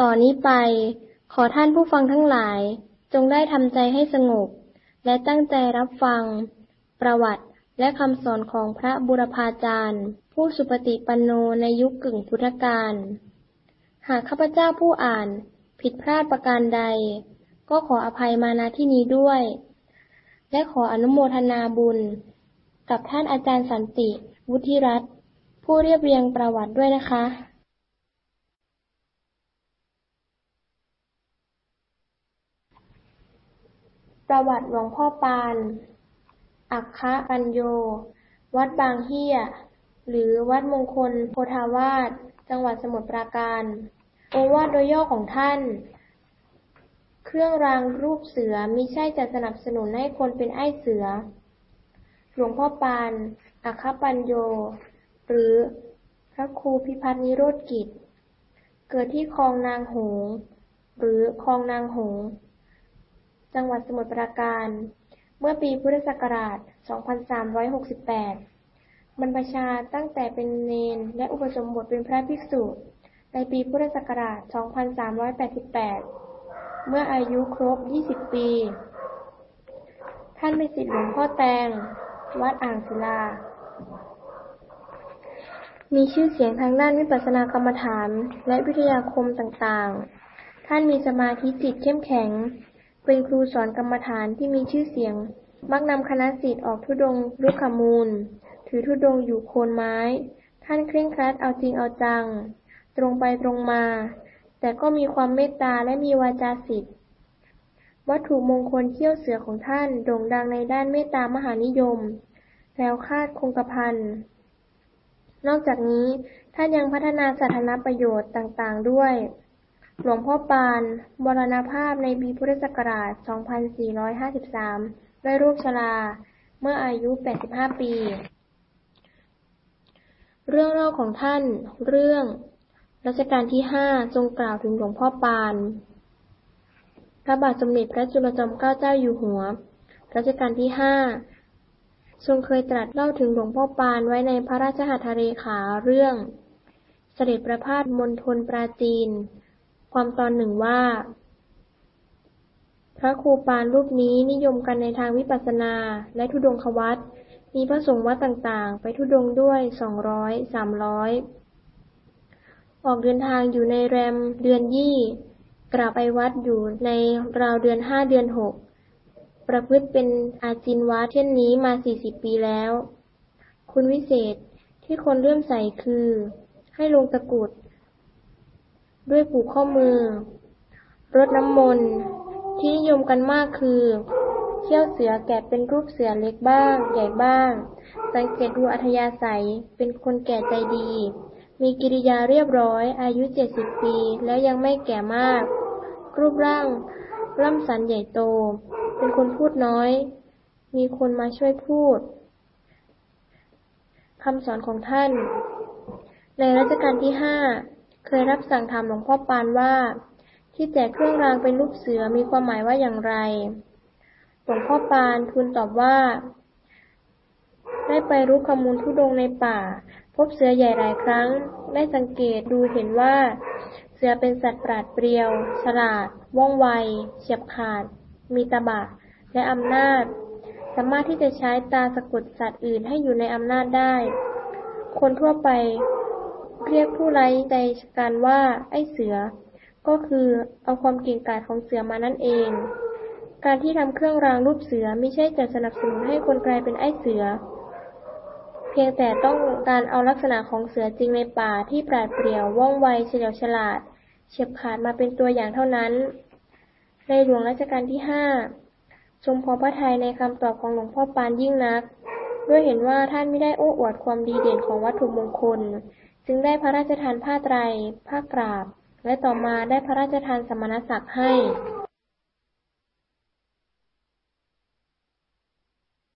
ต่อนนี้ไป ขอท่านผู้ฟังทั้งหลาย จงได้ทำใจให้สงบ และตั้งใจรับฟัง ประวัติและคำสอนของพระบุรพาจารย์ ผู้สุปฏิปันโนในยุคกึ่งพุทธกาลหากข้าพเจ้าผู้อ่านผิดพลาดประการใด ก็ขออภัยมาณที่นี้ด้วย และขออนุโมทนาบุญ กับท่านอาจารย์สันติ วุฒิรัตน์ผู้เรียบเรียงประวัติด้วยนะคะ ประวัติหลวงพ่อปาน อัคคะปัญโย วัดบางเฮียหรือวัดมงคลโพธาวาส จังหวัดสมุทรปราการ โอวาทโดยย่อของท่าน เครื่องรางรูปเสือมิใช่จะสนับสนุนให้คนเป็นไอ้เสือ หลวงพ่อปาน อัคคปัญโย หรือพระครูพิพัฒนิโรธกิจ เกิดที่คลองนางหงส์หรือคลองนางหงส์ จังหวัดสมุทรปราการ เมื่อปีพุทธศักราช 2368 บรรพชาตั้งแต่เป็นเณรและอุปสมบทเป็นพระภิกษุ ในปีพุทธศักราช 2388 เมื่ออายุครบ 20 ปี ท่านเป็นศิษย์หลวงพ่อแตง วัดอ่างศิลา มีชื่อเสียงทางด้านวิปัสสนากรรมฐานและวิทยาคมต่างๆ ท่านมีสมาธิจิตเข้มแข็ง เป็นครูสอนกรรมฐานที่มีชื่อเสียง มักนำคณะศิษย์ออกธุดงลุกขมูล ถือธุดงอยู่โคนไม้ ท่านเคร่งครัดเอาจริงเอาจัง ตรงไปตรงมา แต่ก็มีความเมตตาและมีวาจาศิษย์วัตถุมงคลเขี้ยวเสือของท่านโด่งดังในด้านเมตตามหานิยม แล้วคาดคงกระพันนอกจากนี้ท่านยังพัฒนาสาธารณประโยชน์ต่างๆด้วย หลวงพ่อปาน มรณภาพในปีพุทธศักราช 2453 ด้วยโรคชรา เมื่ออายุ 85 ปี เรื่องเล่าของท่าน เรื่อง รัชกาลที่ 5 ทรงกล่าวถึงหลวงพ่อปาน พระบาทสมเด็จพระจุลจอมเกล้าเจ้าอยู่หัว รัชกาลที่ 5 ทรงเคยตรัสเล่าถึงหลวงพ่อปานไว้ในพระราชหัตถเลขาเรื่อง เสด็จประพาสมณฑลปราจีน ความตอนหนึ่งว่า พระครูปานรูปนี้นิยมกันในทางวิปัสสนาและธุดงควัตมีพระสงฆ์วัดต่างๆ ไปธุดงด้วยสองร้อยสามร้อยออกเดินทางอยู่ในแรมเดือนยี่กลับไปวัดอยู่ในราวเดือนห้าเดือนหกประพฤติเป็นอาจินวะเช่นนี้มาสี่สิบปีแล้ว คุณวิเศษที่คนเลื่อมใสคือ ให้ลงตะกุด ด้วยผูกข้อมือ รดน้ำมนต์ ที่นิยมกันมากคือ เขี้ยวเสือแกะเป็นรูปเสือเล็กบ้าง ใหญ่บ้าง สังเกตดูอัธยาศัย เป็นคนแก่ใจดี มีกิริยาเรียบร้อย อายุเจ็ดสิบปี แล้วยังไม่แก่มาก รูปร่าง ร่ำสันใหญ่โต เป็นคนพูดน้อย มีคนมาช่วยพูดคำสอนของท่าน ในรัชกาลที่ห้า เคยรับสั่งถามหลวงพ่อปานว่า ที่แจกเครื่องรางเป็นรูปเสือมีความหมายว่าอย่างไร หลวงพ่อปานทูลตอบว่า ได้ไปรู้ข้อมูลทุดงในป่า พบเสือใหญ่หลายครั้ง ได้สังเกตดูเห็นว่า เสือเป็นสัตว์ปราดเปรียว ฉลาด ว่องไว เฉียบขาด มีตบะ และอำนาจ สามารถที่จะใช้ตาสะกดสัตว์อื่นให้อยู่ในอำนาจได้ คนทั่วไป เรียกผู้ไร้ใจกันว่า ไอ้เสือ ก็คือเอาความเก่งกาจของเสือมานั่นเอง การที่ทำเครื่องรางรูปเสือไม่ใช่จะสนับสนุนให้คนกลายเป็นไอ้เสือ เพียงแต่ต้องการเอาลักษณะของเสือจริงในป่าที่ปราดเปรียวว่องไวเฉลียวฉลาด เฉียบขาดมาเป็นตัวอย่างเท่านั้น ในหลวงรัชกาลที่ห้าทรงพอพระทัยในคำตอบของหลวงพ่อปานยิ่งนักด้วยเห็นว่าท่านไม่ได้โอ้อวดความดีเด่นของวัตถุมงคล จึงได้พระราชทานผ้าไตร ผ้ากราบ และต่อมาได้พระราชทานสมณศักดิ์ให้